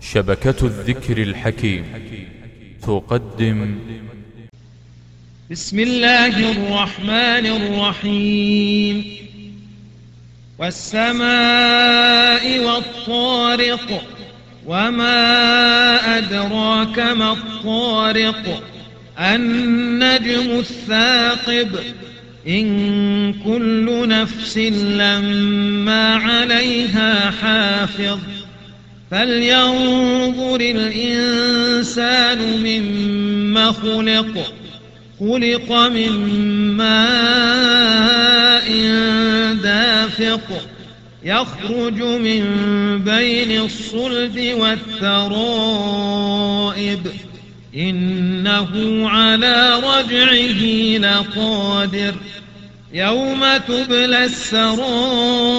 شبكة الذكر الحكيم. تقدم. بسم الله الرحمن الرحيم. والسماء والطارق وما أدراك ما الطارق. النجم الثاقب إن كل نفس لما عليها حافظ. فلينظر الإنسان مما خلق خلق من ماء دافق يخرج من بين الصلب والترائب إنه على رجعه لقادر. يوم تبلى السرائر